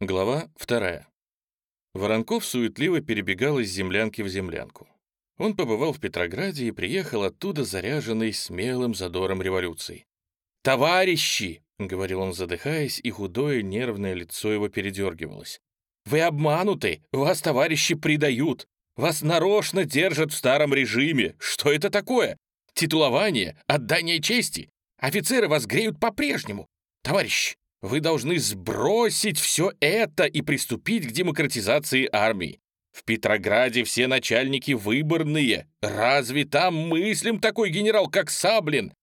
Глава вторая. Воронков суетливо перебегал из землянки в землянку. Он побывал в Петрограде и приехал оттуда заряженный смелым задором революции. «Товарищи!» — говорил он, задыхаясь, и худое нервное лицо его передергивалось. «Вы обмануты! Вас товарищи предают! Вас нарочно держат в старом режиме! Что это такое? Титулование? Отдание чести? Офицеры вас греют по-прежнему! Товарищи, вы должны сбросить все это и приступить к демократизации армии. В Петрограде все начальники выборные. Разве там мыслим такой генерал, как Саблин?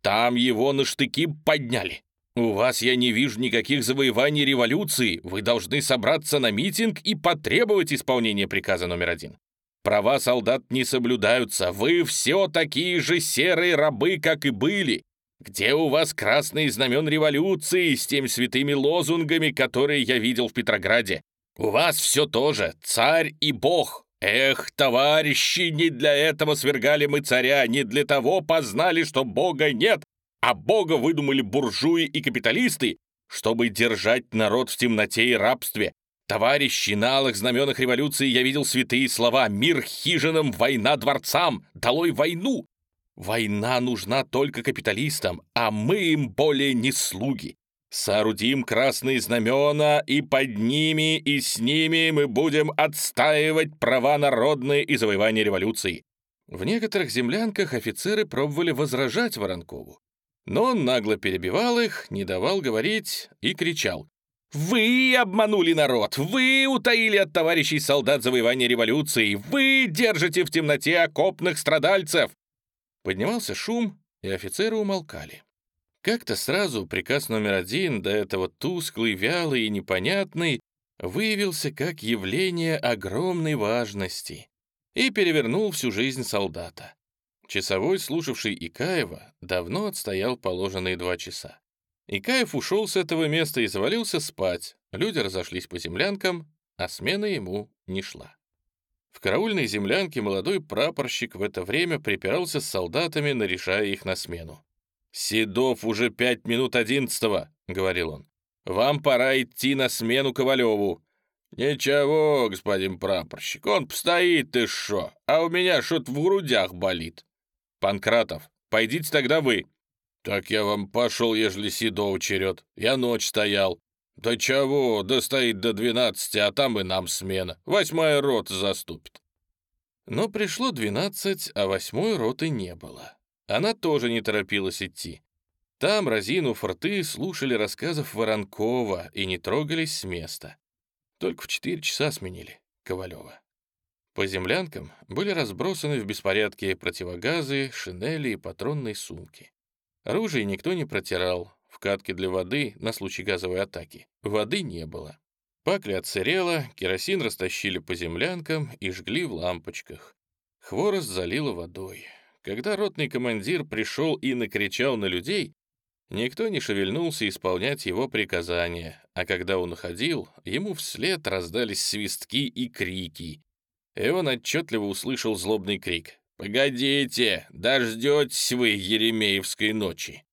Там его на штыки подняли. У вас я не вижу никаких завоеваний революции. Вы должны собраться на митинг и потребовать исполнения приказа номер один. Права солдат не соблюдаются. Вы все такие же серые рабы, как и были. Где у вас красные знамен революции с теми святыми лозунгами, которые я видел в Петрограде? У вас все тоже царь и бог. Эх, товарищи, не для этого свергали мы царя, не для того познали, что бога нет, а бога выдумали буржуи и капиталисты, чтобы держать народ в темноте и рабстве. Товарищи, на алых знаменах революции я видел святые слова «Мир хижинам, война дворцам! Долой войну!» Война нужна только капиталистам, а мы им более не слуги. Соорудим красные знамена, и под ними, и с ними мы будем отстаивать права народные и завоевания революции». В некоторых землянках офицеры пробовали возражать Воронкову. Но он нагло перебивал их, не давал говорить и кричал. «Вы обманули народ! Вы утаили от товарищей солдат завоевания революции! Вы держите в темноте окопных страдальцев! Поднимался шум, и офицеры умолкали. Как-то сразу приказ номер один, до этого тусклый, вялый и непонятный, выявился как явление огромной важности и перевернул всю жизнь солдата. Часовой, слушавший Икаева, давно отстоял положенные два часа. Икаев ушел с этого места и завалился спать, люди разошлись по землянкам, а смена ему не шла. В караульной землянке молодой прапорщик в это время припирался с солдатами, нарешая их на смену. «Седов уже пять минут одиннадцатого», — говорил он. «Вам пора идти на смену Ковалеву». «Ничего, господин прапорщик, он постоит, ты шо, а у меня что-то в грудях болит». «Панкратов, пойдите тогда вы». «Так я вам пошел, ежели Седов черед. Я ночь стоял. «Да чего, да стоит до двенадцати, а там и нам смена. Восьмая рота заступит». Но пришло двенадцать, а восьмой роты не было. Она тоже не торопилась идти. Там, разинув рты, слушали рассказов Воронкова и не трогались с места. Только в четыре часа сменили Ковалева. По землянкам были разбросаны в беспорядке противогазы, шинели и патронные сумки. Оружие никто не протирал, в катке для воды на случай газовой атаки. Воды не было. Пакля отсырела, керосин растащили по землянкам и жгли в лампочках. Хворост залило водой. Когда ротный командир пришел и накричал на людей, никто не шевельнулся исполнять его приказания, а когда он уходил, ему вслед раздались свистки и крики. И он отчетливо услышал злобный крик. «Погодите, дождетесь вы Еремеевской ночи!»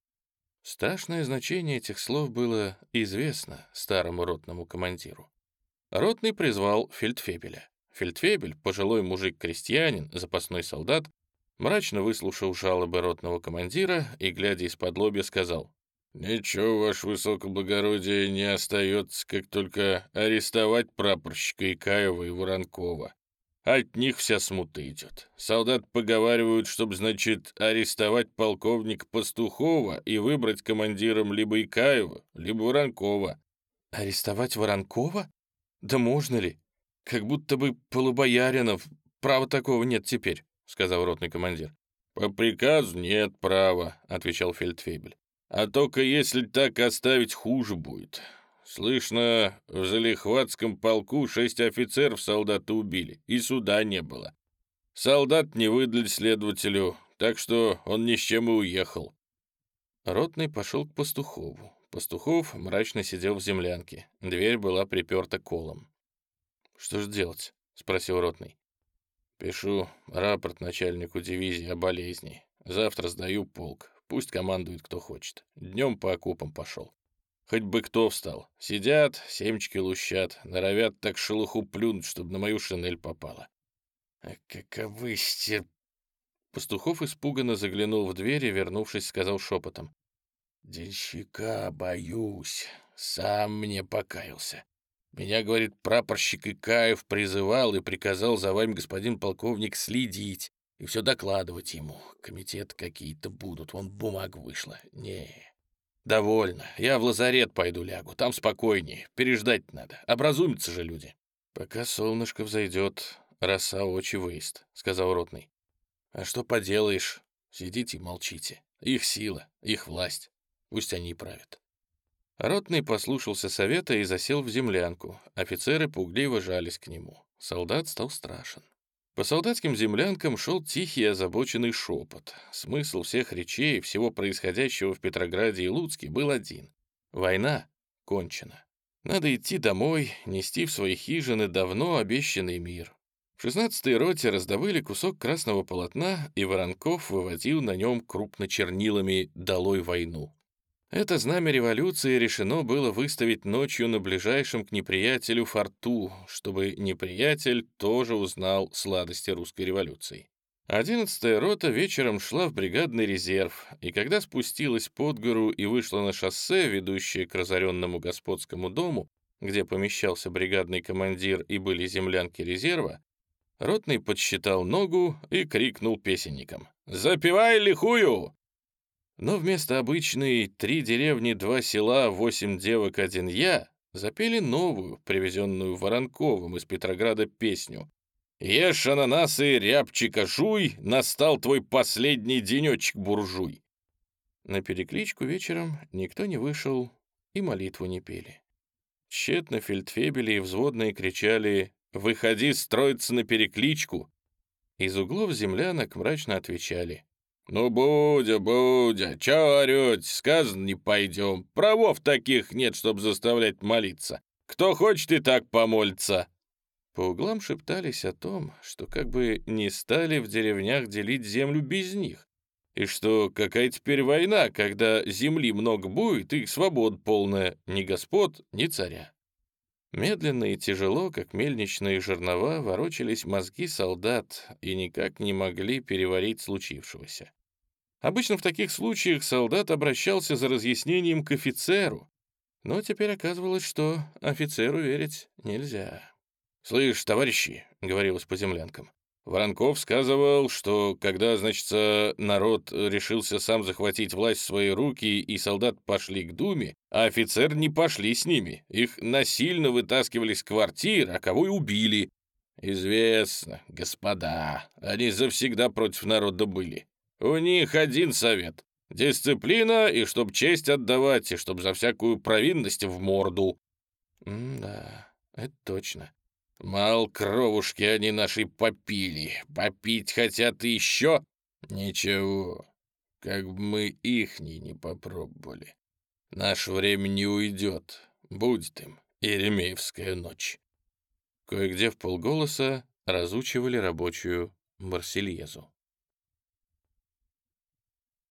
Страшное значение этих слов было известно старому ротному командиру. Ротный призвал фельдфебеля. Фельдфебель, пожилой мужик-крестьянин, запасной солдат, мрачно выслушал жалобы ротного командира и, глядя из-под лобья, сказал, «Ничего, ваше высокоблагородие, не остается, как только арестовать прапорщика Икаева и Воронкова. От них вся смута идет. Солдат поговаривают, чтобы, значит, арестовать полковника Пастухова и выбрать командиром либо Икаева, либо Воронкова. Арестовать Воронкова? Да можно ли? Как будто бы полубояринов. Права такого нет теперь, сказал ротный командир. По приказу нет права, отвечал фельдфебель. А только если так оставить, хуже будет. Слышно, в Залихватском полку шесть офицеров солдата убили, и суда не было. Солдат не выдали следователю, так что он ни с чем и уехал. Ротный пошел к Пастухову. Пастухов мрачно сидел в землянке. Дверь была приперта колом. «Что же делать?» — спросил Ротный. «Пишу рапорт начальнику дивизии о болезни. Завтра сдаю полк. Пусть командует кто хочет. Днем по окопам пошел. Хоть бы кто встал. Сидят, семечки лущат, норовят так шелуху плюнуть, чтобы на мою шинель попало. А каковы стер... Пастухов испуганно заглянул в дверь и, вернувшись, сказал шепотом. «Денщика боюсь, сам мне покаялся. Меня, говорит, прапорщик Икаев призывал и приказал за вами, господин полковник, следить и все докладывать ему. Комитет какие-то будут, вон бумага вышла. Не, довольно. Я в лазарет пойду лягу, там спокойнее. Переждать надо, образумятся же люди. Пока солнышко взойдет, роса очи выезд, сказал ротный. А что поделаешь? Сидите и молчите. Их сила, их власть. Пусть они и правят. Ротный послушался совета и засел в землянку. Офицеры пугливо жались к нему. Солдат стал страшен. По солдатским землянкам шел тихий озабоченный шепот. Смысл всех речей, всего происходящего в Петрограде и Луцке был один. Война кончена. Надо идти домой, нести в свои хижины давно обещанный мир. В 16-й роте раздобыли кусок красного полотна, и Воронков выводил на нем крупночернилами «Долой войну». Это знамя революции решено было выставить ночью на ближайшем к неприятелю форту, чтобы неприятель тоже узнал сладости русской революции. Одиннадцатая рота вечером шла в бригадный резерв, и когда спустилась под гору и вышла на шоссе, ведущее к разоренному господскому дому, где помещался бригадный командир и были землянки резерва, ротный подсчитал ногу и крикнул песенникам «Запивай лихую!» Но вместо обычной «три деревни, два села, восемь девок, один я» запели новую, привезенную Воронковым из Петрограда песню «Ешь ананасы, рябчика жуй, настал твой последний денечек, буржуй». На перекличку вечером никто не вышел и молитву не пели. Тщетно фельдфебели и взводные кричали «Выходи строиться на перекличку!» Из углов землянок мрачно отвечали «Ну, Будя, Будя, чё орёте? Сказано, не пойдем. Правов таких нет, чтоб заставлять молиться. Кто хочет и так помолится». По углам шептались о том, что как бы не стали в деревнях делить землю без них, и что какая теперь война, когда земли много будет и свобод полная, ни господ, ни царя. Медленно и тяжело, как мельничные жернова, ворочались мозги солдат и никак не могли переварить случившегося. Обычно в таких случаях солдат обращался за разъяснением к офицеру, но теперь оказывалось, что офицеру верить нельзя. «Слышь, товарищи», — говорилось по землянкам, Воронков сказывал, что когда, значит, народ решился сам захватить власть в свои руки, и солдат пошли к Думе, а офицер не пошли с ними. Их насильно вытаскивали с квартир, а кого и убили. Известно, господа, они завсегда против народа были. У них один совет — дисциплина, и чтоб честь отдавать, и чтоб за всякую провинность в морду. М да, это точно. Мал кровушки они наши попили, попить хотят еще. Ничего, как бы мы ихней не попробовали. Наше время не уйдет, будет им Еремеевская ночь. Кое-где в полголоса разучивали рабочую Барсельезу.